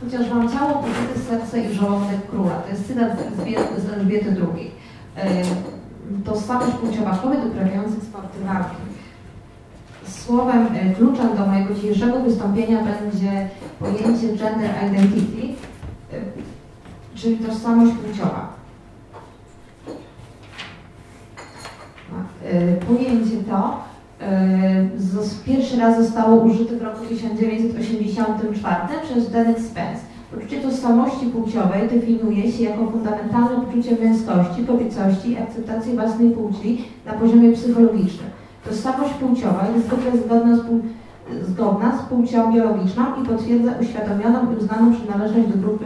chociaż mam ciało kobiety, serce i żołądek króla. To jest cytat z Elżbiety II. Tożsamość płciowa kobiet uprawiających sporty walki. Słowem kluczem do mojego dzisiejszego wystąpienia będzie pojęcie gender identity, czyli tożsamość płciowa. Pojęcie to pierwszy raz zostało użyte w roku 1984 przez Janet Spence. Poczucie tożsamości płciowej definiuje się jako fundamentalne poczucie męskości, kobiecości i akceptacji własnej płci na poziomie psychologicznym. Tożsamość płciowa jest zwykle zgodna z, zgodna z płcią biologiczną i potwierdza uświadomioną i uznaną przynależność do grupy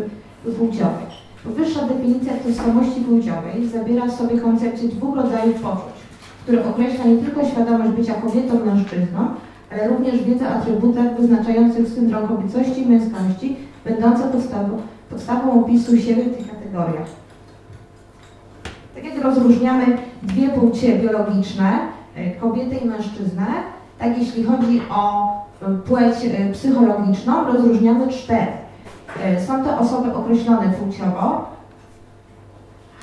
płciowej. Powyższa definicja tożsamości płciowej zawiera w sobie koncepcję dwóch rodzajów poczuć który określa nie tylko świadomość bycia kobietą, mężczyzną, ale również wiedzę o atrybutach wyznaczających syndrom kobiecości i męskości, będące podstawą, podstawą opisu siebie w tych kategoriach. Tak jak rozróżniamy dwie płcie biologiczne, e, kobietę i mężczyznę, tak jeśli chodzi o e, płeć e, psychologiczną, rozróżniamy cztery. Są to osoby określone płciowo,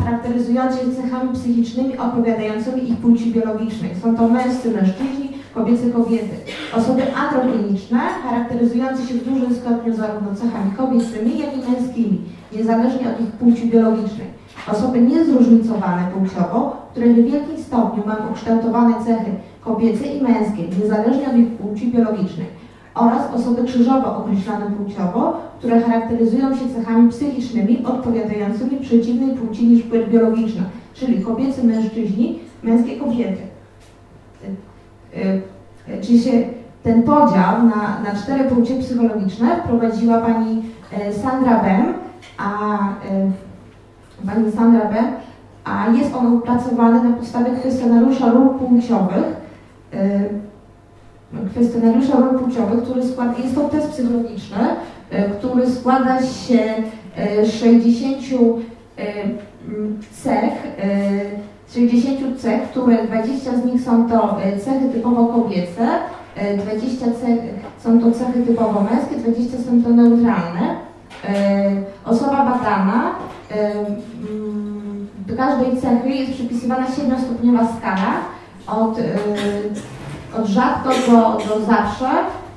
charakteryzujące się cechami psychicznymi odpowiadającymi ich płci biologicznej. Są to męscy mężczyźni, kobiece kobiety. Osoby androgeniczne, charakteryzujące się w dużym stopniu zarówno cechami kobiecymi, jak i męskimi, niezależnie od ich płci biologicznej. Osoby niezróżnicowane płciowo, które w niewielkim stopniu mają ukształtowane cechy kobiece i męskie, niezależnie od ich płci biologicznej oraz osoby krzyżowo określane płciowo, które charakteryzują się cechami psychicznymi odpowiadającymi przeciwnej płci niż płeć biologiczna, czyli kobiecy mężczyźni, męskie kobiety. Y, y, czyli się ten podział na, na cztery płcie psychologiczne wprowadziła pani e, Sandra Bem, a e, pani Sandra Bem, a jest on opracowany na podstawie kwestionariusza ról płciowych e, kwestionariusza ról płciowych, który składa, jest to test psychologiczny, e, który składa się z 60 e, cech, 60 e, cech, które 20 z nich są to cechy typowo kobiece, 20 cech są to cechy typowo męskie, 20 są to neutralne. Osoba badana do każdej cechy jest przypisywana 7-stopniowa skala od od rzadko do, do zawsze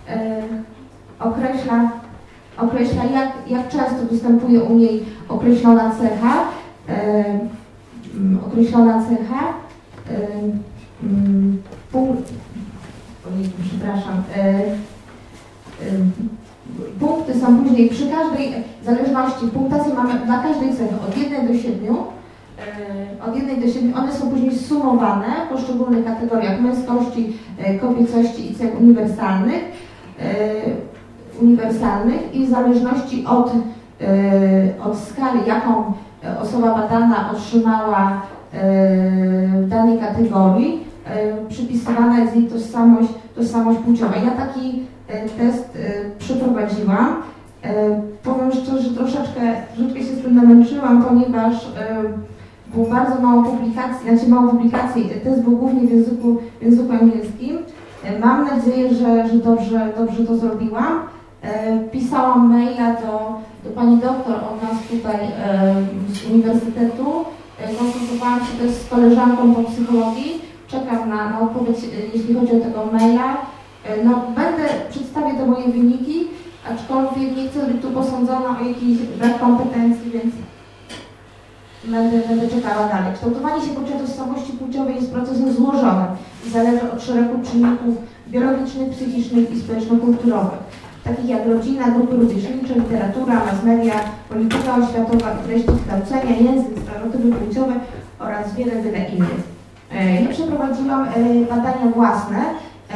e, określa, określa jak, jak często występuje u niej określona cecha, e, określona cecha, e, punkt, przepraszam, punkty są później przy każdej zależności, punktację mamy dla każdej cechy od 1 do 7, E, od jednej do siedmiu, one są później sumowane w poszczególnych kategoriach męskości, e, kobiecości i cech uniwersalnych, e, uniwersalnych i w zależności od, od skali, jaką osoba badana otrzymała w danej kategorii, przypisywana jest jej tożsamość, tożsamość płciowa. Ja taki test przeprowadziłam. Powiem szczerze, że troszeczkę, troszeczkę się z tym namęczyłam, ponieważ było bardzo mało publikacji, znaczy mało publikacji, test był głównie w języku, w języku angielskim. E, mam nadzieję, że, że dobrze, dobrze to zrobiłam. E, pisałam maila do, do pani doktor od nas tutaj e, z uniwersytetu. Konsultowałam się też z koleżanką po psychologii. Czekam na, na odpowiedź, jeśli chodzi o tego maila. No, będę, przedstawię te moje wyniki, aczkolwiek nie chcę być tu posądzona o jakiś brak kompetencji, więc będę, będę czekała dalej. Kształtowanie się poczucia tożsamości płciowej jest procesem złożonym i zależy od szeregu czynników biologicznych, psychicznych i społeczno-kulturowych, takich jak rodzina, grupy rówieśnicze, literatura, mass media, polityka oświatowa, treści kształcenia, język, stereotypy płciowe oraz wiele, wiele innych. E, ja przeprowadziłam e, badania własne,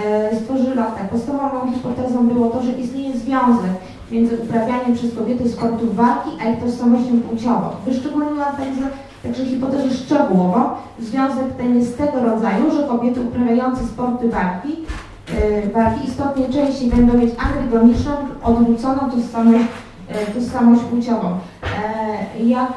e, stworzyłam tak, podstawową hipotezą było to, że istnieje związek między uprawianiem przez kobiety sportów walki, a ich tożsamością płciową. Wyszczególniłam także, także hipotezę szczegółową. Związek ten jest tego rodzaju, że kobiety uprawiające sporty walki, yy, walki istotnie częściej będą mieć angrygoniczną, odwróconą tożsamość, yy, tożsamość płciową. Yy, jak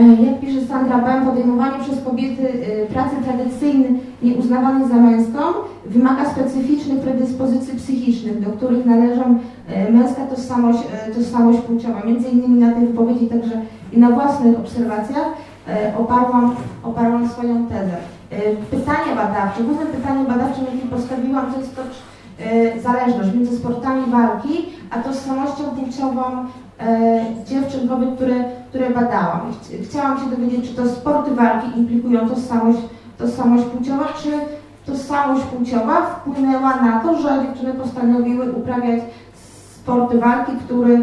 jak pisze Sandra Bem, podejmowanie przez kobiety e, pracy tradycyjnej nieuznawanej za męską wymaga specyficznych predyspozycji psychicznych, do których należą e, męska tożsamość, tożsamość płciowa. Między innymi na tej wypowiedzi, także i na własnych obserwacjach oparłam, oparłam swoją tezę. Pytanie badawcze, głównym pytaniem badawczym, jakie postawiłam, to jest to zależność między sportami walki, a tożsamością płciową dziewczyn, kobiet, które które badałam. Chciałam się dowiedzieć, czy to sporty walki implikują tożsamość, tożsamość płciową, czy tożsamość płciowa wpłynęła na to, że dziewczyny postanowiły uprawiać sporty walki, które,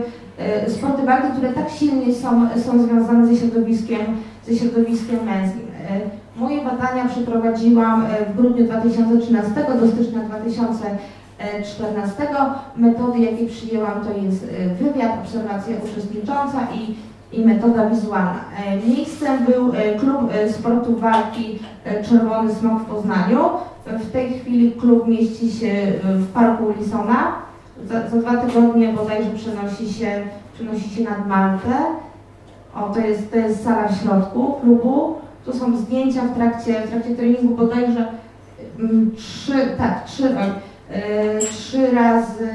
sporty walki, które tak silnie są, są związane ze środowiskiem, ze środowiskiem męskim. E, moje badania przeprowadziłam e, w grudniu 2013 do stycznia 2014. Metody, jakie przyjęłam, to jest e, wywiad, obserwacja uczestnicząca i i metoda wizualna. E, miejscem był e, klub sportu walki Czerwony Smok w Poznaniu. W tej chwili klub mieści się w Parku Ulisona. Za, za dwa tygodnie bodajże przenosi się, przenosi się nad Maltę. O, to jest, to jest sala w środku klubu. Tu są zdjęcia w trakcie, w trakcie treningu bodajże mm, trzy, tak, trzy, trzy razy,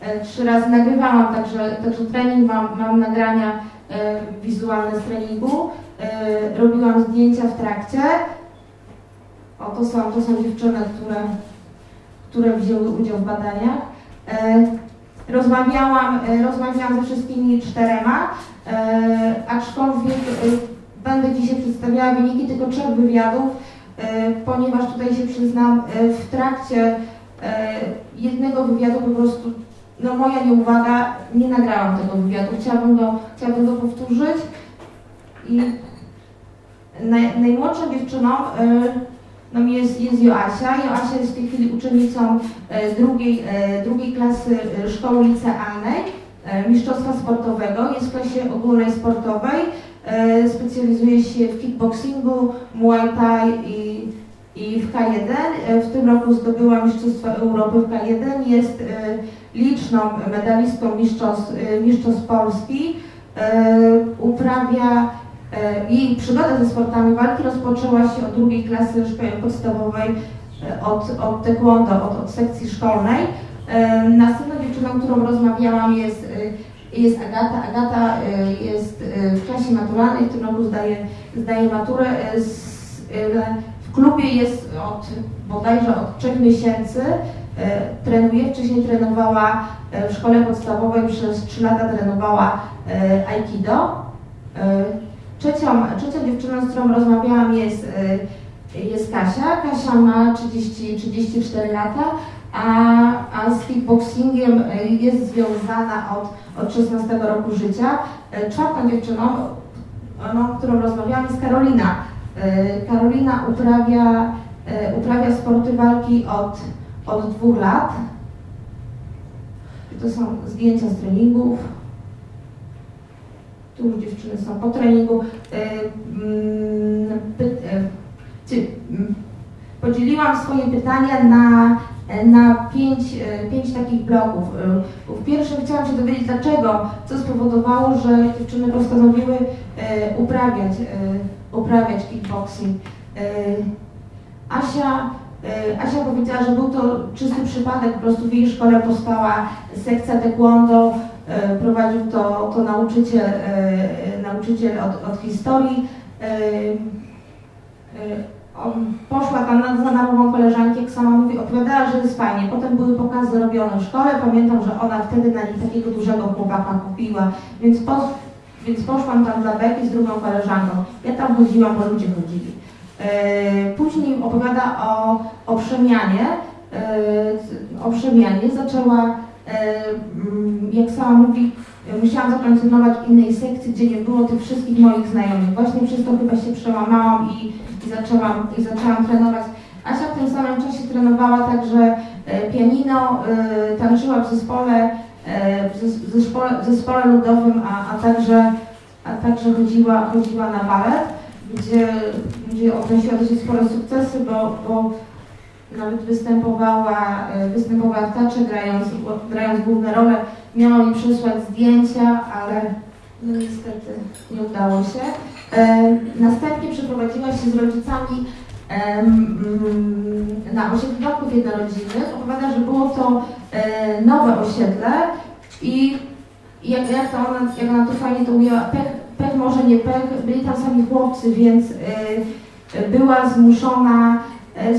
e, trzy razy nagrywałam, także, także trening mam, mam nagrania E, wizualne z treningu. E, robiłam zdjęcia w trakcie. O, to są, to są dziewczyny, które, które wzięły udział w badaniach. E, rozmawiałam, rozmawiałam ze wszystkimi czterema, aczkolwiek będę dzisiaj przedstawiała wyniki tylko trzech wywiadów, ponieważ tutaj się przyznam, w trakcie jednego wywiadu po prostu no moja nieuwaga, nie nagrałam tego wywiadu, chciałabym go, chciałabym go powtórzyć. I naj, najmłodszą dziewczyną y, no jest, jest Joasia. Joasia jest w tej chwili uczennicą y, drugiej, drugiej klasy szkoły licealnej, mistrzostwa sportowego, jest w klasie ogólnej sportowej, specjalizuje się w kickboxingu, muay thai i, i w K1. W tym roku zdobyła Mistrzostwa Europy w K1, jest liczną medalistką mistrzostw, y, mistrzostw Polski, uprawia jej przygoda ze sportami walki rozpoczęła się od drugiej klasy szkoły podstawowej, od, od taekwondo, od, od sekcji szkolnej. Następną dziewczyną, którą rozmawiałam jest, jest Agata. Agata jest w klasie maturalnej, w tym roku zdaje, zdaje maturę. W klubie jest od bodajże od trzech miesięcy. E, trenuje. Wcześniej trenowała e, w szkole podstawowej, przez 3 lata trenowała e, Aikido. Trzecią, trzecią dziewczyną, z którą rozmawiałam jest, jest Kasia. Kasia ma 30, 34 lata, a, a z kickboxingiem jest związana od, od 16 roku życia. Czwartą dziewczyną, no, którą rozmawiałam jest Karolina. Karolina uprawia, uprawia sporty walki od od dwóch lat. To są zdjęcia z treningów. Tu już dziewczyny są po treningu. E, mm, e, mm, podzieliłam swoje pytania na, na pięć, e, pięć takich bloków. W pierwszym chciałam się dowiedzieć, dlaczego, co spowodowało, że dziewczyny postanowiły uprawiać, uprawiać kickboxing. Asia E, Asia powiedziała, że był to czysty przypadek, po prostu w jej szkole powstała sekcja taekwondo, e, prowadził to, to nauczyciel, e, nauczyciel od, od historii. Poszła tam na, za namową koleżanki, jak sama mówi, opowiadała, że jest fajnie. Potem były pokazy robione w szkole. Pamiętam, że ona wtedy na niej takiego dużego chłopaka kupiła, więc, po, więc poszłam tam dla beki z drugą koleżanką. Ja tam chodziłam, bo ludzie chodzili. E, później opowiada o, o przemianie. E, o przemianie zaczęła, e, mm, jak sama mówi, musiałam zacząć trenować w innej sekcji, gdzie nie było tych wszystkich moich znajomych. Właśnie przez to chyba się przełamałam i, i, zaczęłam, i zaczęłam trenować. Asia w tym samym czasie trenowała także pianino, tańczyła w zespole, w zespole, w zespole ludowym, a, a, także, a także chodziła, chodziła na balet gdzie, gdzie odnosiła dosyć spore sukcesy, bo, bo nawet występowała, e, występowała w tacze, grając, grając główne role. Miała mi przysłać zdjęcia, ale No niestety nie udało się. E, następnie przeprowadziła się z rodzicami na osiedlu domków jednorodzinnych. Opowiada, że było to e, nowe osiedle i jak, jak, to ona, jak ona to fajnie to ujęła, pech, pech może nie pech, byli tam sami chłopcy, więc e, była zmuszona,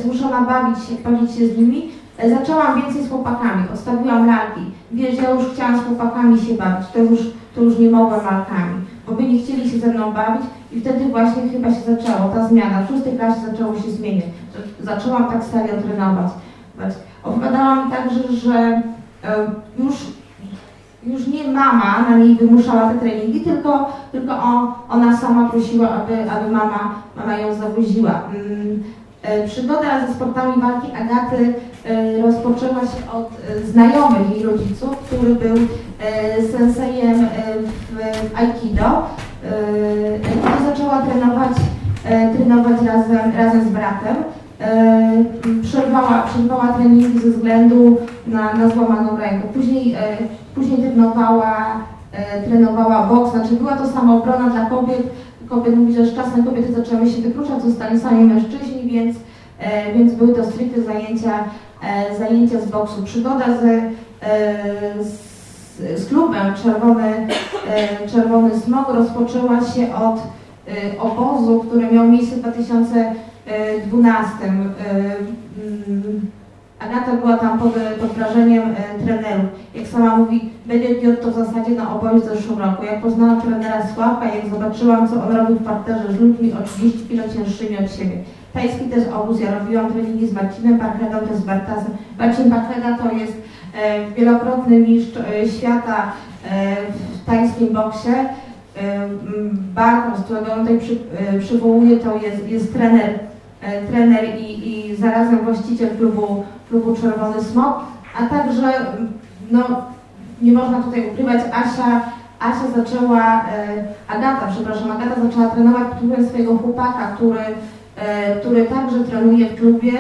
zmuszona bawić się, bawić się z nimi. Zaczęłam więcej z chłopakami, odstawiłam lalki. Wiesz, ja już chciałam z chłopakami się bawić, to już, to już nie mogłam lalkami, bo by nie chcieli się ze mną bawić i wtedy właśnie chyba się zaczęło, ta zmiana. W szóstej klasie zaczęło się zmieniać. Zaczęłam tak serio trenować. Opowiadałam także, że e, już, już nie mama na niej wymuszała te treningi, tylko, tylko ona sama prosiła, aby, aby mama, mama ją zawoziła. Mm, e, przygoda ze sportami walki Agaty e, rozpoczęła się od znajomych jej rodziców, który był sensejem w Aikido. Kiedy zaczęła trenować, e, trenować razem, razem z bratem, e, przerwała, przerwała treningi ze względu na, na złamaną rękę. Później, e, później trenowała, trenowała boks, znaczy była to samoobrona dla kobiet. Kobiet mówi, że z czasem kobiety zaczęły się wykluczać, zostali sami mężczyźni, więc, więc były to stricte zajęcia, zajęcia z boksu. Przygoda z, z z, klubem Czerwony, e, Czerwony Smog rozpoczęła się od e, obozu, który miał miejsce w 2012. E, mm, Agata była tam pod, pod wrażeniem trenerów. Jak sama mówi, będzie to w zasadzie na obozie w zeszłym roku. Jak poznałam trenera Sławka, jak zobaczyłam, co on robił w parterze z ludźmi o 30 kg cięższymi od siebie. Tajski też obóz, ja robiłam treningi z Marcinem Parchedą, też z Bartasem. Marcin Parcheda to jest wielokrotny mistrz e, świata e, w tajskim boksie. Barkos, którego on tutaj przy, przywołuje, to jest, jest trener, trener i, i zarazem właściciel klubu, klubu Czerwony Smok, a także, no, nie można tutaj ukrywać, Asia, Asia zaczęła, Agata, przepraszam, Agata zaczęła trenować pod swojego chłopaka, który, który także trenuje w klubie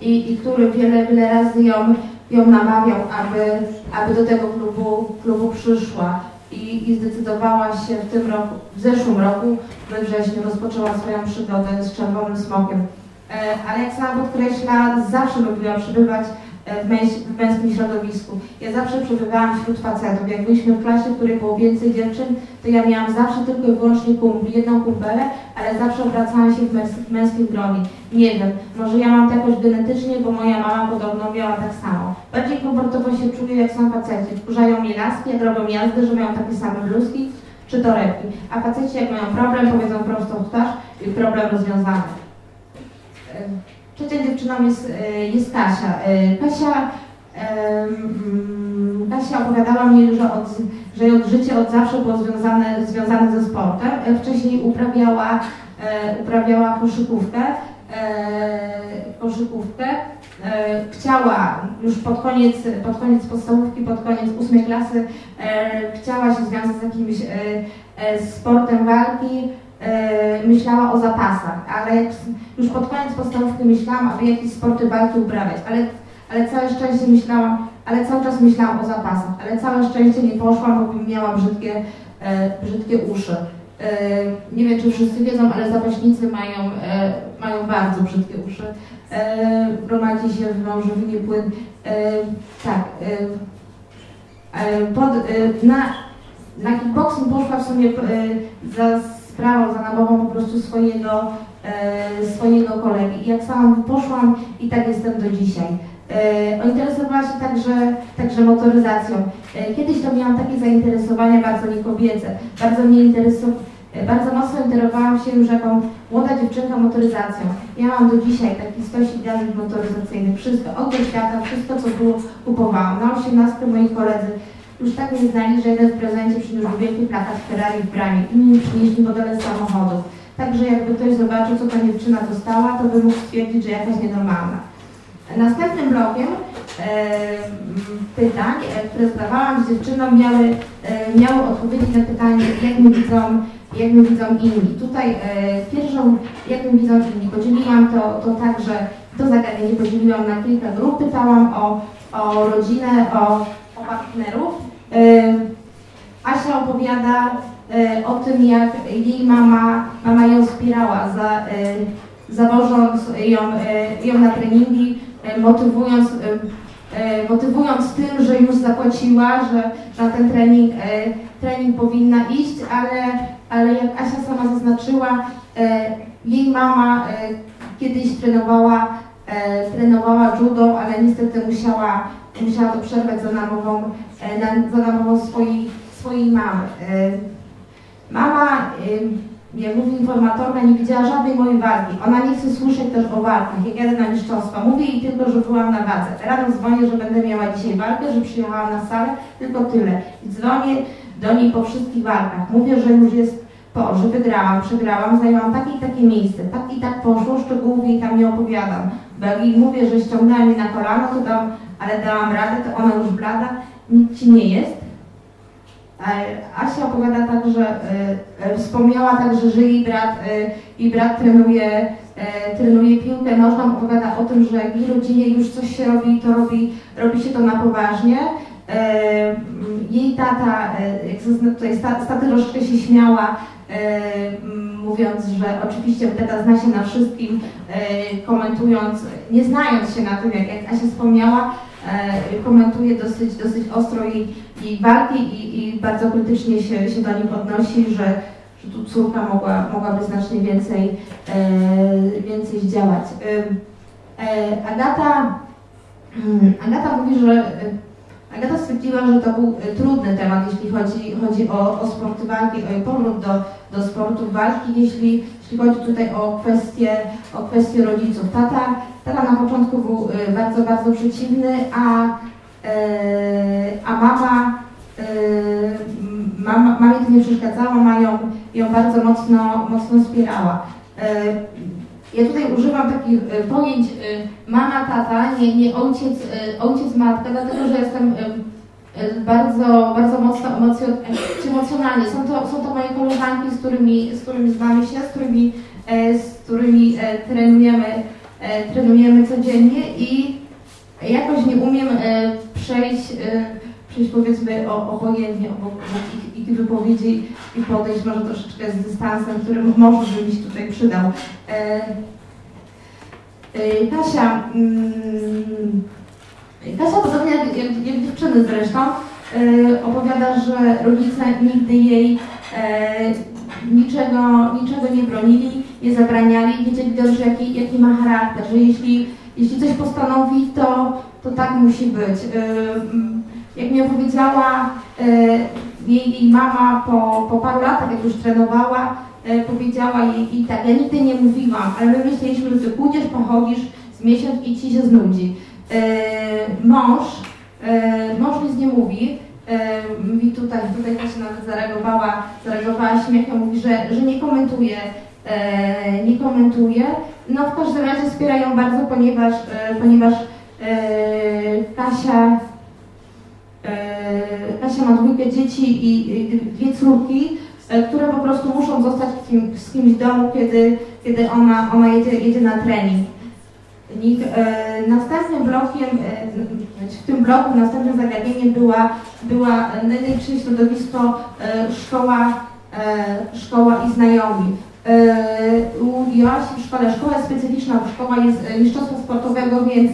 i, i który wiele, wiele razy ją ją namawiał, aby, aby do tego klubu, klubu przyszła i, i zdecydowała się w tym roku, w zeszłym roku, we wrześniu rozpoczęła swoją przygodę z Czerwonym Smokiem. E, ale jak sama podkreśla, zawsze lubiła przebywać E, w, w męskim środowisku. Ja zawsze przebywałam wśród facetów. Jak byliśmy w klasie, w której było więcej dziewczyn, to ja miałam zawsze tylko i wyłącznie kumpli, jedną kumpelę, ale zawsze obracałam się w, męs w męskim gronie. Nie wiem, może ja mam to jakoś genetycznie, bo moja mama podobno miała tak samo. Bardziej komfortowo się czuję, jak są faceci. Wkurzają mi laski, jak robią jazdy, że mają takie same bluzki czy torebki. A faceci jak mają problem, powiedzą prosto w twarz i problem rozwiązany. Trzecią dziewczyną jest, e, jest Kasia. E, Kasia, Kasia opowiadała mi, że, od, że jej życie od zawsze było związane, związane ze sportem. E, wcześniej uprawiała, uprawiała koszykówkę. koszykówkę. Chciała już pod koniec, pod koniec podstawówki, pod koniec ósmej klasy, chciała się związać z jakimś sportem walki, myślała o zapasach, ale już pod koniec podstawówki myślałam, aby jakieś sporty walki uprawiać, ale, ale całe szczęście myślałam, ale cały czas myślałam o zapasach, ale całe szczęście nie poszłam, bo miała brzydkie, e, brzydkie uszy. E, nie wiem, czy wszyscy wiedzą, ale zapaśnicy mają, e, mają bardzo brzydkie uszy. E, gromadzi się w mążowinie płyn. E, tak. Pod, na, na kickboxing poszła w sumie za sprawą za namową po prostu swojego, e, swojego kolegi. I jak sama poszłam i tak jestem do dzisiaj. E, interesowała się także, także motoryzacją. E, kiedyś to miałam takie zainteresowania bardzo niekobiece. Bardzo mnie interesowało bardzo mocno interesowałam się już jako młoda dziewczynka motoryzacją. Ja mam do dzisiaj taki stosik gazet motoryzacyjnych, wszystko, od świata, wszystko co było kupowałam. Na 18 moi koledzy już tak mnie znali, że jeden w prezencie przyniósł wielki plakat Ferrari w bramie, inni przynieśli modele samochodów. Także jakby ktoś zobaczył, co ta dziewczyna dostała, to by mógł stwierdzić, że jakaś nienormalna. Następnym blokiem e, pytań, e, które zadawałam z dziewczyną, miały, e, miały odpowiedzieć na pytanie, jak mnie widzą, jak mnie widzą inni. Tutaj pierwszą, jak mnie widzą inni, podzieliłam to, to tak, że to zagadnienie podzieliłam na kilka grup. Pytałam o, o rodzinę, o, o partnerów, Asia opowiada o tym, jak jej mama, mama ją wspierała, za, zawożąc ją, ją na treningi, motywując, motywując tym, że już zapłaciła, że na ten trening, trening powinna iść, ale, ale jak Asia sama zaznaczyła, jej mama kiedyś trenowała, trenowała judo, ale niestety musiała, musiała to przerwać za namową, za namową swojej, swojej mamy. Mama, jak mówi informatorka, nie widziała żadnej mojej walki. Ona nie chce słyszeć też o walkach, jak jadę na mistrzostwa. Mówię jej tylko, że byłam na wadze. Rano dzwonię, że będę miała dzisiaj walkę, że przyjechałam na salę, tylko tyle. I dzwonię do niej po wszystkich walkach. Mówię, że już jest po, że wygrałam, przegrałam, zajęłam takie i takie miejsce. Tak i tak poszło, szczegółów jej tam nie opowiadam. Bo jak jej mówię, że ściągnęła mnie na kolano, to dam, ale dałam radę, to ona już blada, nic ci nie jest Asia opowiada tak, że e, wspomniała także, że jej brat, e, jej brat trenuje, e, trenuje piłkę nożną, opowiada o tym, że jej rodzinie już coś się robi, to robi, robi się to na poważnie. Jej tata, jak tutaj staty troszkę się śmiała, mówiąc, że oczywiście tata zna się na wszystkim, komentując, nie znając się na tym, jak, jak Asia wspomniała, komentuje dosyć, dosyć ostro jej, jej walki i, i bardzo krytycznie się, się do nich odnosi, że, że tu córka mogła, mogłaby znacznie więcej, e, więcej zdziałać. E, Agata, hmm, Agata mówi, że Agata stwierdziła, że to był trudny temat, jeśli chodzi, chodzi o, o sporty walki, o jej powrót do, do sportu walki, jeśli, jeśli chodzi tutaj o kwestie, o kwestie rodziców. Tata, tata na początku był y, bardzo, bardzo przeciwny, a, y, a mama, y, mama mamie to nie przeszkadzała, ma ją, ją bardzo mocno, mocno wspierała. Ja tutaj używam takich pojęć mama, tata, nie, nie ojciec, ojciec, matka, dlatego że jestem bardzo, bardzo mocno emocjonalnie. Są to, są to moje koleżanki, z którymi, z którymi znamy się, z którymi, z którymi trenujemy E, trenujemy codziennie i jakoś nie umiem e, przejść, e, przejść powiedzmy obojętnie obok ich, ich wypowiedzi i podejść może troszeczkę z dystansem, który może by mi się tutaj przydał. Kasia, mm, Kasia podobnie jak, jak, jak dziewczyny zresztą, opowiada, że rodzice nigdy jej niczego, niczego nie bronili, nie zabraniali, wiedzieli dobrze jaki, jaki ma charakter, że jeśli, jeśli coś postanowi, to, to tak musi być. Y, jak mi opowiedziała y, jej, jej mama po, po paru latach, jak już trenowała, y, powiedziała jej i tak, ja nigdy nie mówiłam, ale my myśleliśmy, że ty pójdziesz, pochodzisz z miesiąc i ci się znudzi. Mąż, mąż nic nie mówi, mówi tutaj, tutaj też nawet zareagowała, zareagowała śmiechem, mówi, że, że nie komentuje, e, nie komentuje. No w każdym razie wspiera ją bardzo, ponieważ, e, ponieważ e, Kasia, Kasia ma dwójkę dzieci i dwie córki, które po prostu muszą zostać z kimś w domu, kiedy, kiedy ona, ona jedzie, jedzie na trening. E, następnym blokiem, e, w tym bloku następnym zagadnieniem była, była największe środowisko e, szkoła, szkoła i znajomi. Joasi w szkole, szkoła jest specyficzna, bo szkoła jest mistrzostwa sportowego, więc,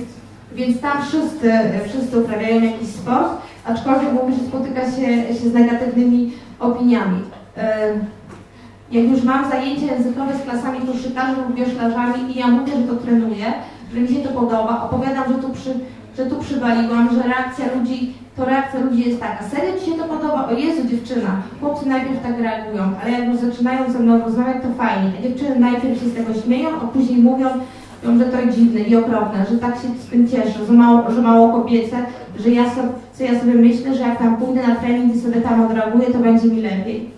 więc tam wszyscy, wszyscy uprawiają jakiś sport, aczkolwiek mówi, że spotyka się, się z negatywnymi opiniami. Jak już mam zajęcie językowe z klasami koszykarzy lub wioślarzami i ja mówię, że to trenuję, że mi się to podoba, opowiadam, że tu, przy, że tu przywaliłam, że reakcja ludzi, to reakcja ludzi jest taka, serio Ci się to podoba? O Jezu dziewczyna, chłopcy najpierw tak reagują, ale jak już zaczynają ze mną rozmawiać, to fajnie. A dziewczyny najpierw się z tego śmieją, a później mówią, że to jest dziwne i okropne, że tak się z tym cieszę, że mało, że mało kobiece, że ja co ja sobie myślę, że jak tam pójdę na trening i sobie tam odreaguję, to będzie mi lepiej.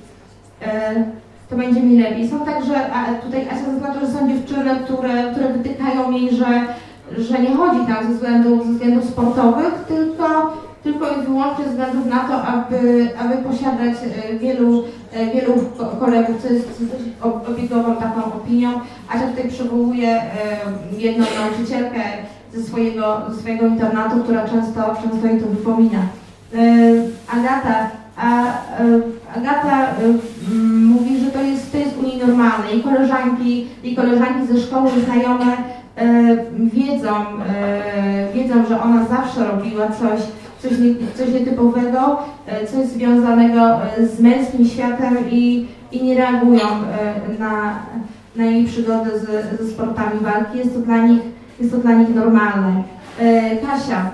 E, to będzie mi lepiej. Są także, tutaj Asia zaznacza, że są dziewczyny, które, które wytykają jej, że, że nie chodzi tam ze względów, ze względów sportowych, tylko, tylko i wyłącznie ze względów na to, aby, aby posiadać e, wielu, e, wielu kolegów, co jest obiegową taką opinią. Asia tutaj przywołuje e, jedną nauczycielkę ze swojego, ze swojego internatu, która często, często jej to wypomina. Agata, a Agata mówi, u normalne i koleżanki, i koleżanki ze szkoły znajome y, wiedzą, y, wiedzą, że ona zawsze robiła coś, coś, coś nietypowego, coś związanego z męskim światem i, i nie reagują na, na jej przygody z, ze sportami walki. Jest to dla nich, jest to dla nich normalne. Kasia,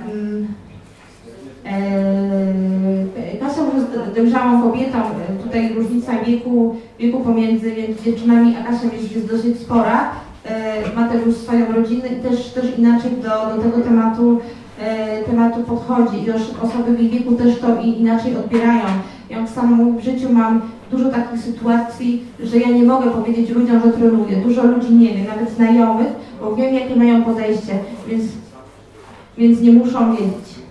Kasia już dojrzałą kobietą, e, tutaj różnica wieku, wieku pomiędzy dziewczynami a Kasią jest, dosyć spora. E, ma też już swoją rodzinę i też, też inaczej do, do tego tematu, e, tematu podchodzi. I osoby w jej wieku też to inaczej odbierają. Ja w samym życiu mam dużo takich sytuacji, że ja nie mogę powiedzieć ludziom, że trenuję. Dużo ludzi nie wie, nawet znajomych, bo wiem jakie mają podejście, więc, więc nie muszą wiedzieć.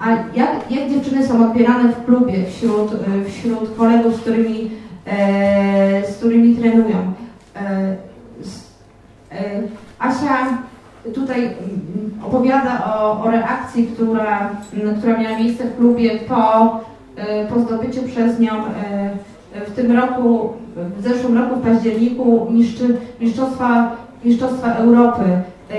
A jak, jak dziewczyny są odbierane w klubie wśród, e, wśród kolegów, z którymi, e, z którymi trenują? E, e, Asia tutaj mm, opowiada o, o reakcji, która, która miała miejsce w klubie po, e, po zdobyciu przez nią e, w tym roku, w zeszłym roku w październiku mistrzostwa, mistrzostwa Europy.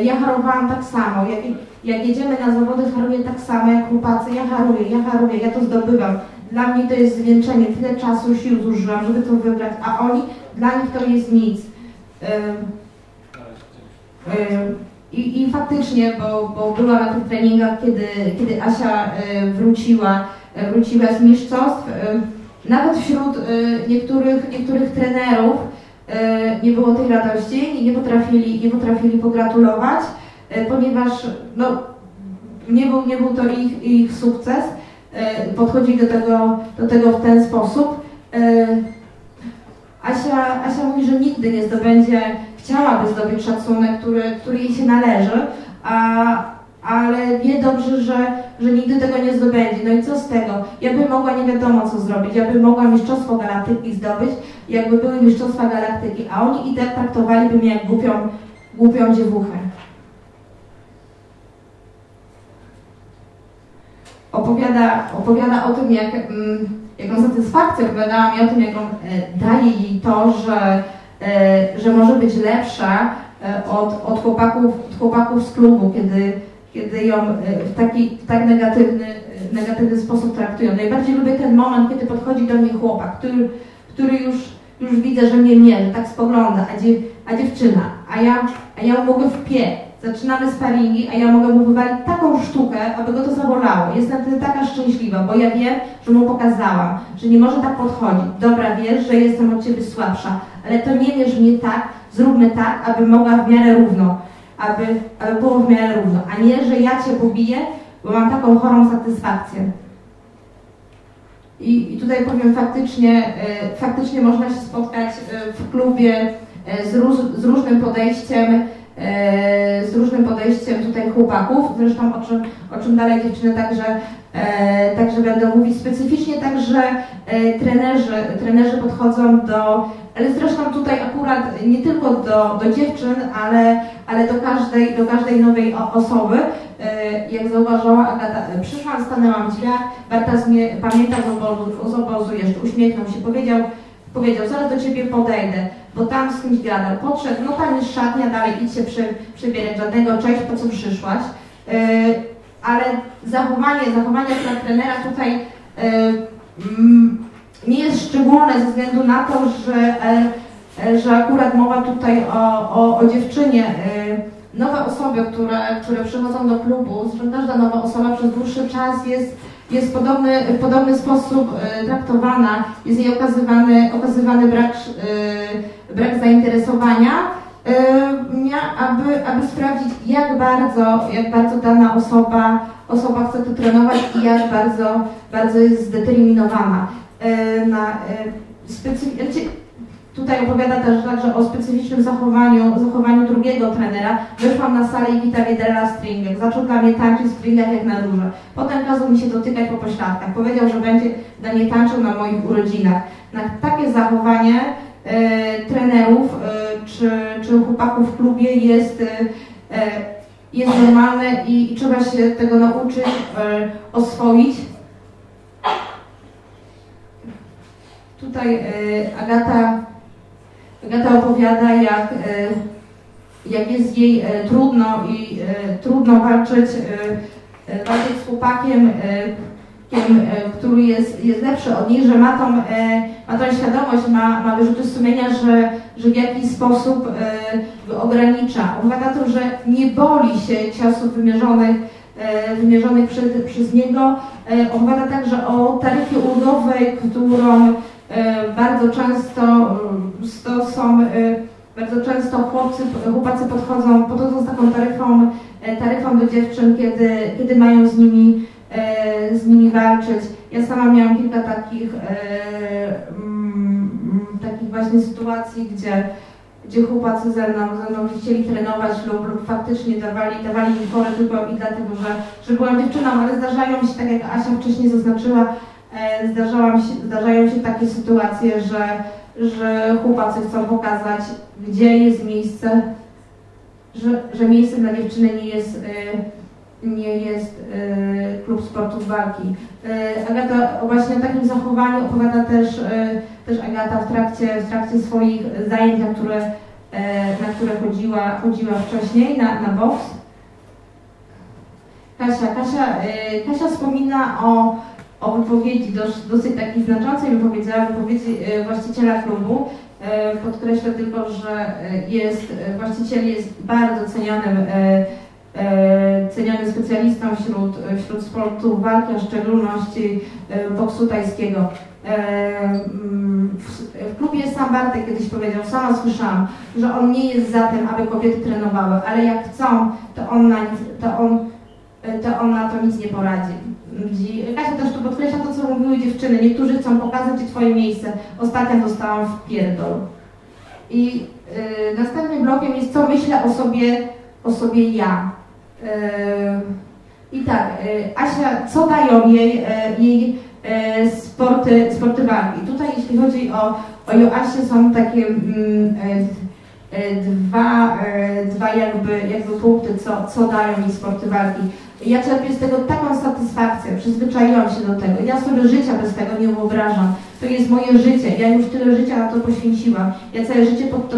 Ja harowałam tak samo. Jak, jak jedziemy na zawody, haruję tak samo jak chłopacy. Ja haruję, ja haruję, ja to zdobywam. Dla mnie to jest zwieńczenie. Tyle czasu, sił zużyłam, żeby to wybrać, a oni, dla nich to jest nic. I, I faktycznie, bo, bo była na tych treningach, kiedy, kiedy Asia wróciła, wróciła z mistrzostw, nawet wśród niektórych, niektórych trenerów nie było tej radości, nie potrafili, nie potrafili pogratulować. E, ponieważ no, nie, był, nie był to ich, ich sukces. E, podchodzi do tego, do tego w ten sposób. E, Asia, Asia mówi, że nigdy nie zdobędzie, chciałaby zdobyć szacunek, który, który jej się należy, a, ale wie dobrze, że, że nigdy tego nie zdobędzie. No i co z tego? Ja bym mogła nie wiadomo co zrobić, ja bym mogła Mistrzostwo Galaktyki zdobyć, jakby były Mistrzostwa Galaktyki, a oni i tak traktowaliby mnie jak głupią, głupią dziewuchę. opowiada, opowiada o tym, jak, mm, jaką satysfakcję opowiadała mi o tym, jaką e, daje jej to, że, e, że może być lepsza e, od, od, chłopaków, od chłopaków z klubu, kiedy, kiedy ją w taki tak negatywny, negatywny sposób traktują. Najbardziej lubię ten moment, kiedy podchodzi do mnie chłopak, który, który już, już widzę, że mnie mierzy, tak spogląda, a, dziew, a dziewczyna, a ja, a ja mogę w pie zaczynamy sparingi, a ja mogę mu wywalić taką sztukę, aby go to zabolało. Jestem wtedy taka szczęśliwa, bo ja wiem, że mu pokazałam, że nie może tak podchodzić. Dobra, wiesz, że jestem od Ciebie słabsza, ale to nie mierz mnie tak, zróbmy tak, aby mogła w miarę równo, aby, aby było w miarę równo, a nie, że ja Cię pobiję, bo mam taką chorą satysfakcję. I, i tutaj powiem faktycznie, e, faktycznie można się spotkać e, w klubie e, z, z różnym podejściem, z różnym podejściem tutaj chłopaków, zresztą o czym, o czym dalej dziewczyny także, e, także będą mówić specyficznie, także e, trenerzy, trenerzy podchodzą do, ale zresztą tutaj akurat nie tylko do, do dziewczyn, ale, ale do, każdej, do każdej nowej osoby. Jak zauważyła Agata, przyszłam, stanęłam w drzwiach, Bartas mnie pamięta z obozu, z obozu jeszcze uśmiechnął się, powiedział, powiedział, zaraz do ciebie podejdę bo tam z kimś gadał. Podszedł, no tam jest szatnia, dalej idź się przy, przybierać, żadnego cześć, po co przyszłaś. Yy, ale zachowanie, zachowanie trenera tutaj yy, nie jest szczególne ze względu na to, że, yy, że akurat mowa tutaj o, o, o dziewczynie. Nowe osoby, które, które przychodzą do klubu, każda nowa osoba przez dłuższy czas jest jest podobny, w podobny sposób e, traktowana, jest jej okazywany, okazywany brak, e, brak zainteresowania, e, aby, aby sprawdzić, jak bardzo, jak bardzo dana osoba, osoba chce to trenować i jak bardzo, bardzo jest zdeterminowana. Na, specyf- Tutaj opowiada też także o specyficznym zachowaniu, zachowaniu drugiego trenera. Wyszłam na salę i wita Wiedera stringek. Zaczął dla mnie tańczyć w stringach jak na róże. Potem kazał mi się dotykać po pośladkach. Powiedział, że będzie dla mnie tańczył na moich urodzinach. Na takie zachowanie e, trenerów e, czy, czy chłopaków w klubie jest, e, jest normalne i, i, trzeba się tego nauczyć, e, oswoić. tutaj Agata, Agata opowiada, jak, jak jest jej trudno i trudno walczyć, walczyć z chłopakiem, który jest, jest lepszy od niej, że ma tą, ma tą świadomość, ma, ma wyrzuty sumienia, że, że w jakiś sposób ogranicza. Uwaga to, że nie boli się ciosów wymierzonych E, wymierzonych przez, przez niego. E, opowiada także o taryfie ulgowej, którą e, bardzo często są, bardzo często chłopcy, chłopacy podchodzą, podchodzą z taką taryfą, taryfą do dziewczyn, kiedy, kiedy mają z nimi, z nimi walczyć. Ja sama miałam kilka takich, mm, takich właśnie sytuacji, gdzie gdzie chłopacy ze mną, ze mną chcieli trenować lub, lub faktycznie dawali, dawali mi porę tylko i dlatego, że, że byłam dziewczyną, ale zdarzają się, tak jak Asia wcześniej zaznaczyła, e, się, zdarzają się takie sytuacje, że, że chłopacy chcą pokazać, gdzie jest miejsce, że, że miejsce dla dziewczyny nie jest, e, nie jest e, klub sportów walki. E, Agata właśnie o takim zachowaniu opowiada też, e, też Agata w trakcie, w trakcie swoich zajęć, na które, e, na które chodziła, chodziła wcześniej, na, na boks. Kasia, Kasia, Kasia wspomina o, o wypowiedzi, dosyć, takiej znaczącej wypowiedzi, wypowiedzi właściciela klubu. Podkreślę tylko, że jest, właściciel jest bardzo cenionym E, ceniony specjalistą wśród, wśród sportu walki, a w szczególności e, boksu tajskiego. E, mm, w, klubie sam Bartek kiedyś powiedział, sama słyszałam, że on nie jest za tym, aby kobiety trenowały, ale jak chcą, to on na, nic, to on, to on na to nic nie poradzi. Kasia też tu podkreśla to, co mówiły dziewczyny. Niektórzy chcą pokazać Ci Twoje miejsce. Ostatnio dostałam w pierdol. I yy, następnym blokiem jest, co myślę o sobie, o sobie ja. I tak, e, Asia, co dają jej, e, jej sporty, sporty walki? Tutaj jeśli chodzi o, o Joasię są takie mm, dwa, dwa jakby, jakby punkty, co, co dają jej sporty walki. Ja czerpię z tego taką satysfakcję, przyzwyczaiłam się do tego. Ja sobie życia bez tego nie wyobrażam. To jest moje życie. Ja już tyle życia na to poświęciłam. Ja całe życie pod to,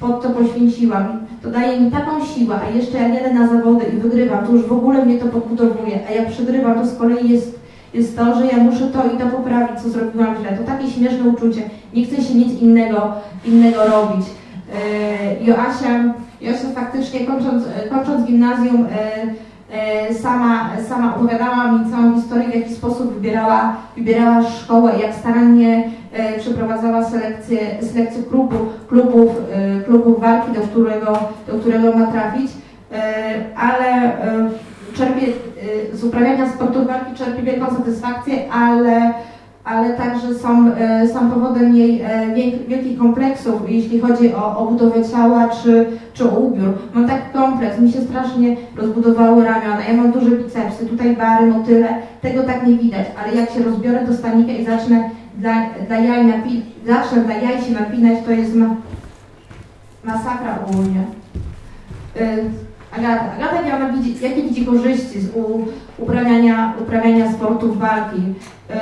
pod to poświęciłam to daje mi taką siłę, a jeszcze jak jadę na zawody i wygrywam, to już w ogóle mnie to podbudowuje, a jak przegrywam, to z kolei jest, jest to, że ja muszę to i to poprawić, co zrobiłam źle. To takie śmieszne uczucie. Nie chcę się nic innego, innego robić. Joasia, Joasia faktycznie kończąc, kończąc gimnazjum, E, sama, sama opowiadała mi całą historię, w jaki sposób wybierała, wybierała szkołę, jak starannie e, przeprowadzała selekcję, selekcję klubu, klubów, e, klubów walki, do którego, do którego ma trafić, ale czerpie, z uprawiania sportu walki czerpie wielką satysfakcję, ale ale także są, e, są powodem jej e, wielkich kompleksów, jeśli chodzi o, o budowę ciała czy, czy o ubiór. Mam taki kompleks, mi się strasznie rozbudowały ramiona, ja mam duże bicepsy, tutaj bary, motyle, tego tak nie widać, ale jak się rozbiorę do stanika i zacznę dla, dla jaj napi zacznę dla jaj się napinać, to jest ma masakra ogólnie. Y Agata. Agata jak ona widzi, jakie widzi korzyści z u, uprawiania, uprawiania sportów walki. Yy,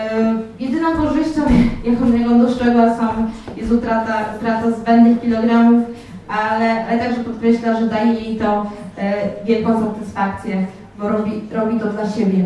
jedyną korzyścią, jaką, jaką dostrzegła sam, jest utrata, utrata zbędnych kilogramów, ale, ale także podkreśla, że daje jej to yy, wielką satysfakcję, bo robi, robi to dla siebie.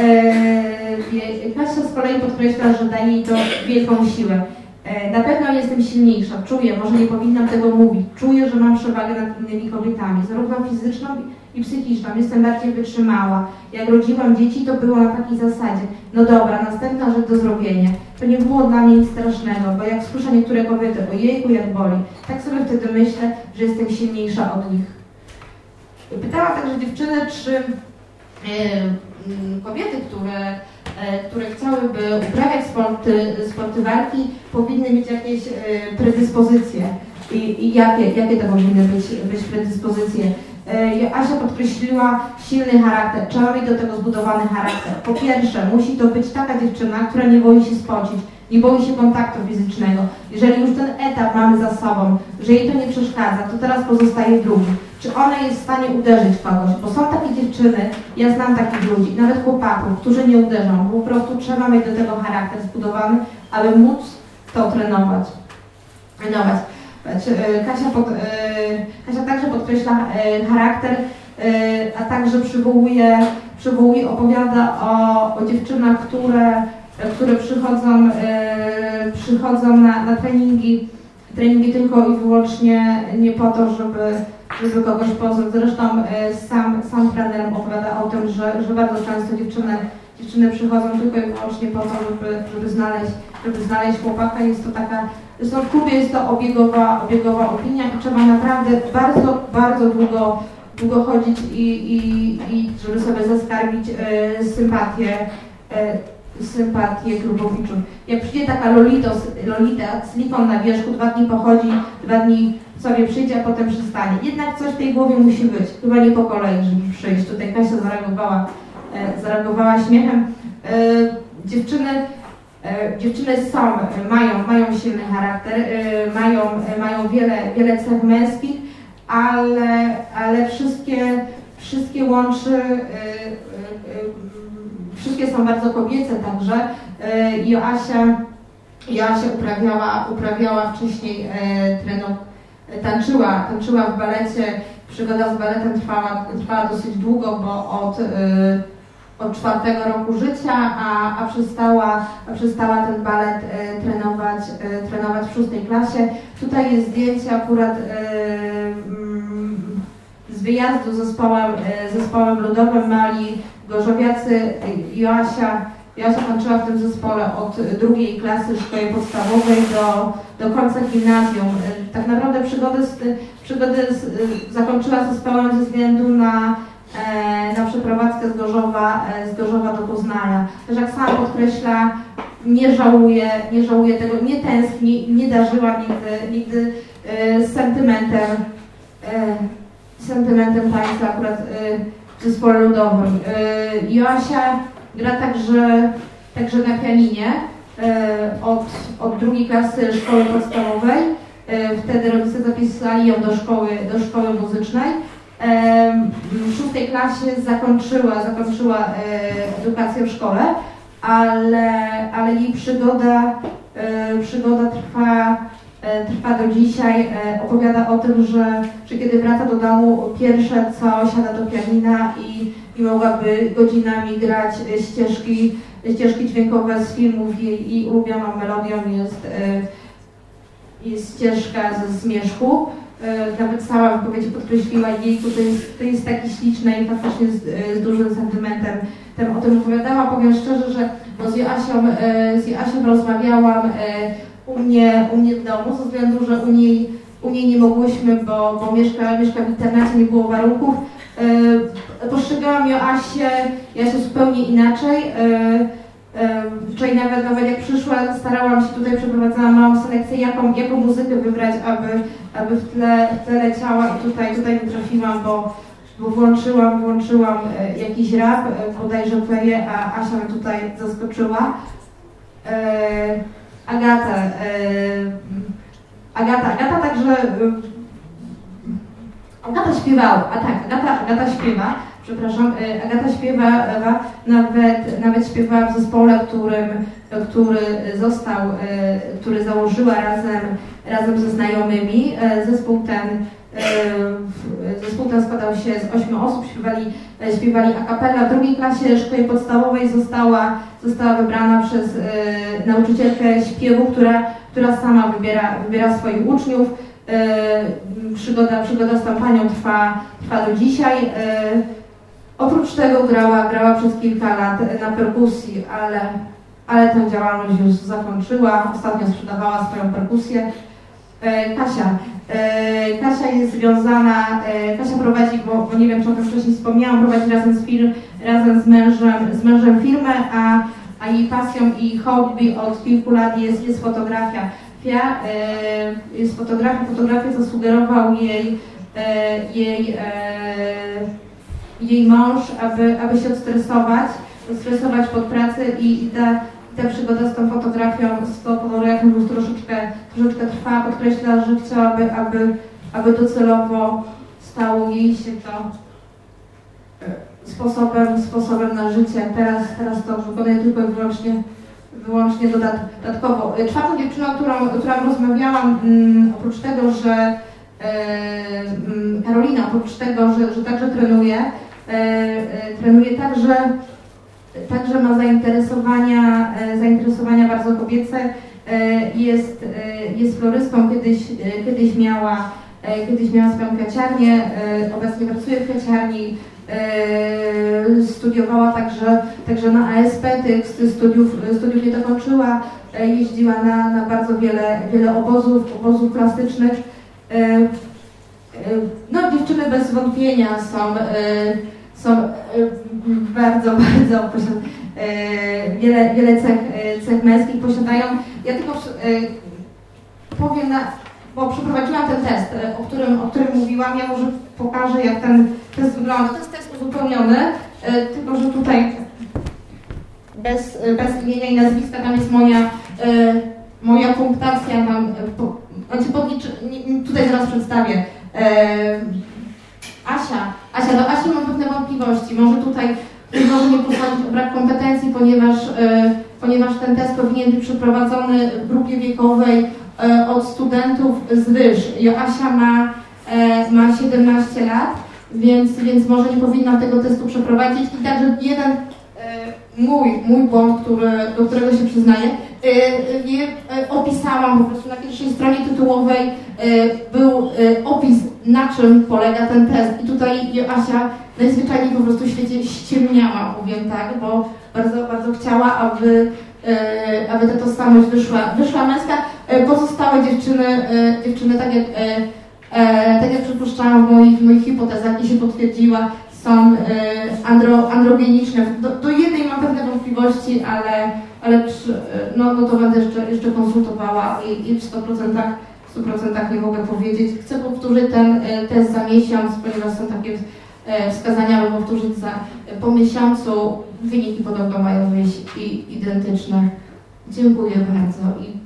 Yy, Kasia z kolei podkreśla, że daje jej to wielką siłę. E, na pewno jestem silniejsza, czuję, może nie powinnam tego mówić, czuję, że mam przewagę nad innymi kobietami, zarówno fizyczną i psychiczną, jestem bardziej wytrzymała. Jak rodziłam dzieci, to było na takiej zasadzie, no dobra, następna rzecz do zrobienia. To nie było dla mnie nic strasznego, bo jak słyszę niektóre kobiety, ojejku, jak boli, tak sobie wtedy myślę, że jestem silniejsza od nich. Pytałam także dziewczynę, czy yy, kobiety, które które chciałyby uprawiać sporty, sporty walki, powinny mieć jakieś e, predyspozycje. I, i jakie, jakie to powinny być, być predyspozycje? E, Asia podkreśliła silny charakter, trzeba mieć do tego zbudowany charakter. Po pierwsze, musi to być taka dziewczyna, która nie boi się spocić, nie boi się kontaktu fizycznego. Jeżeli już ten etap mamy za sobą, że jej to nie przeszkadza, to teraz pozostaje drugi. Czy ona jest w stanie uderzyć kogoś? Bo są takie dziewczyny, ja znam takich ludzi, nawet chłopaków, którzy nie uderzą, po prostu trzeba mieć do tego charakter zbudowany, aby móc to trenować. trenować. Kasia, pod, Kasia także podkreśla charakter, a także przywołuje, przywołuje opowiada o, o dziewczynach, które, które przychodzą, przychodzą na, na treningi, treningi tylko i wyłącznie nie po to, żeby kogoś poznać. Zresztą e, sam, sam trener opowiada o tym, że, że bardzo często dziewczyny, dziewczyny przychodzą tylko i wyłącznie po to, żeby, żeby, znaleźć, żeby znaleźć chłopaka. Jest to taka, zresztą w klubie jest to obiegowa, obiegowa opinia i trzeba naprawdę bardzo, bardzo długo, długo chodzić i, i, i żeby sobie zaskarbić e, sympatię e, sympatię klubowiczów. Jak przyjdzie taka Lolitos, Lolita, silikon na wierzchu, dwa dni pochodzi, dwa dni sobie przyjdzie, a potem przestanie. Jednak coś w tej głowie musi być. Chyba nie po kolei, żeby przyjść. Tutaj Kasia zareagowała, e, zareagowała śmiechem. E, dziewczyny, e, dziewczyny są, mają, mają silny charakter, e, mają, mają wiele, wiele cech męskich, ale, ale wszystkie, wszystkie łączy, e, e, wszystkie są bardzo kobiece także. Joasia, Joasia uprawiała, uprawiała wcześniej trening tańczyła, tańczyła w balecie. Przygoda z baletem trwała, trwała dosyć długo, bo od, y, od czwartego roku życia, a, a, przestała, a przestała ten balet y, trenować, y, trenować w szóstej klasie. Tutaj jest zdjęcie akurat mm, z wyjazdu zespołem, zespołem ludowym Mali Gorzowiacy, Joasia Joasia tańczyła w tym zespole od drugiej klasy szkoły podstawowej do, do końca gimnazjum. Tak naprawdę przygody, z, przygody z, zakończyła zespołem ze względu na, e, na przeprowadzkę z Gorzowa, e, z Gorzowa do Poznania. Też jak sama podkreśla, nie żałuje, nie żałuje tego, nie tęskni, nie darzyła nigdy, nigdy e, z sentymentem, sentymentem tańca akurat w zespole ludowym. Joasia Gra także, także na pianinie e, od, od drugiej klasy szkoły podstawowej. E, wtedy rodzice zapisali ją do szkoły, do szkoły muzycznej. W szóstej klasie zakończyła, zakończyła edukację w szkole, ale, ale jej przygoda, przygoda trwa, trwa do dzisiaj. Opowiada o tym, że, że kiedy wraca do domu, pierwsze co siada do pianina i i mogłaby godzinami grać e, ścieżki, ścieżki dźwiękowe z filmów. Jej, jej ulubioną melodią jest, e, jest ścieżka ze Zmierzchu. E, nawet sama wypowiedzi podkreśliła jej, to jest, to jest taki śliczny i faktycznie z, z dużym sentymentem tem, o tym opowiadała. Powiem szczerze, że z, Joasią, z Joasią rozmawiałam u mnie, u mnie w domu, ze względu, że u niej, u niej nie mogłyśmy, bo, bo mieszka, mieszka w internacie, nie było warunków E, postrzegałam Joasię, Joasię zupełnie inaczej. Wczoraj e, nawet, nawet jak przyszła, starałam się tutaj, przeprowadzałam małą selekcję, jaką, jaką muzykę wybrać, aby, aby w, tle, w tle leciała i tutaj, tutaj nie trafiłam, bo, bo włączyłam, włączyłam jakiś rap, bodajże Feje, a Asia mnie tutaj zaskoczyła. Agata, Agata, Agata także Agata śpiewała, a tak, Agata, Agata śpiewa, przepraszam, y, Agata śpiewa, nawet, nawet śpiewała w zespole, którym, który został, który założyła razem, razem ze znajomymi. Zespół ten, zespół ten składał się z ośmiu osób, śpiewali, śpiewali a. W drugiej klasie szkoły podstawowej została, została wybrana przez nauczycielkę śpiewu, która, która sama wybiera, wybiera swoich uczniów. E, przygoda, przygoda z tą panią trwa, trwa do dzisiaj. E, oprócz tego grała, grała przez kilka lat na perkusji, ale, ale tę działalność już zakończyła. Ostatnio sprzedawała swoją perkusję. E, Kasia. Kasia jest związana, Kasia prowadzi, bo, bo, nie wiem, czy o tym wcześniej wspomniałam, prowadzi razem z, firm, razem z mężem, z mężem firmę, a, a jej pasją i hobby od kilku lat jest, jest fotografia. Fotografia, e, jest fotografia, fotografia zasugerował jej, e, jej, e, jej mąż, aby, aby się odstresować, odstresować pod pracę i, i ta, ta przygoda z tą fotografią, z tą fotografią już troszeczkę, troszeczkę trwa, podkreśla, że chciałaby, aby, aby docelowo stało jej się to sposobem, sposobem na życie. Teraz, teraz to wykonuje tylko i wyłącznie wyłącznie dodatkowo. Czwartą dziewczyną, którą, którą rozmawiałam, mm, oprócz tego, że e, mm, Karolina, oprócz tego, że, że także trenuje, trenuje także, także ma zainteresowania, zainteresowania bardzo kobiece. Jest, jest florystką, kiedyś, kiedyś miała kiedyś miała swoją kwiaciarnię, obecnie pracuje w kwiaciarni, E, studiowała także, także na ASP, tych studiów, studiów nie dokończyła, e, jeździła na, na bardzo wiele, wiele obozów, obozów plastycznych. E, no, dziewczyny bez wątpienia są, są bardzo, bardzo wiele, wiele cech, cech męskich posiadają. Ja tylko powiem na, bo przeprowadziłam ten test, e, o którym, o którym mówiłam. Ja może pokażę, jak ten test wygląda. To jest test uzupełniony, e, tylko że tutaj bez, e, bez imienia i nazwiska tam jest moja, moja punktacja. Tam, znaczy podliczy, tutaj zaraz przedstawię. Asia, Asia, do Asi mam pewne wątpliwości. Może tutaj może nie pozwolić o brak kompetencji, ponieważ, ponieważ ten test powinien być przeprowadzony w grupie wiekowej E, od studentów z wyż. Joasia ma, e, ma 17 lat, więc, więc może nie powinna tego testu przeprowadzić. I także jeden e, mój, mój błąd, który, do którego się przyznaję, nie opisałam po prostu na pierwszej stronie tytułowej był opis, na czym polega ten test. I tutaj Joasia najzwyczajniej po prostu świecie ściemniała, powiem tak, bo bardzo, bardzo chciała, aby E, aby ta tożsamość wyszła, wyszła męska. E, pozostałe dziewczyny, e, dziewczyny tak jak, tak jak przypuszczałam w moich, w moich hipotezach i się potwierdziła, są andro, androgeniczne. Do, do, jednej mam pewne wątpliwości, ale, ale no, no to będę jeszcze, jeszcze konsultowała i, i w 100%, w 100% nie mogę powiedzieć. Chcę powtórzyć ten test za miesiąc, ponieważ są takie wskazania, aby powtórzyć za, po miesiącu wyniki podobno mają być identyczne. Dziękuję bardzo.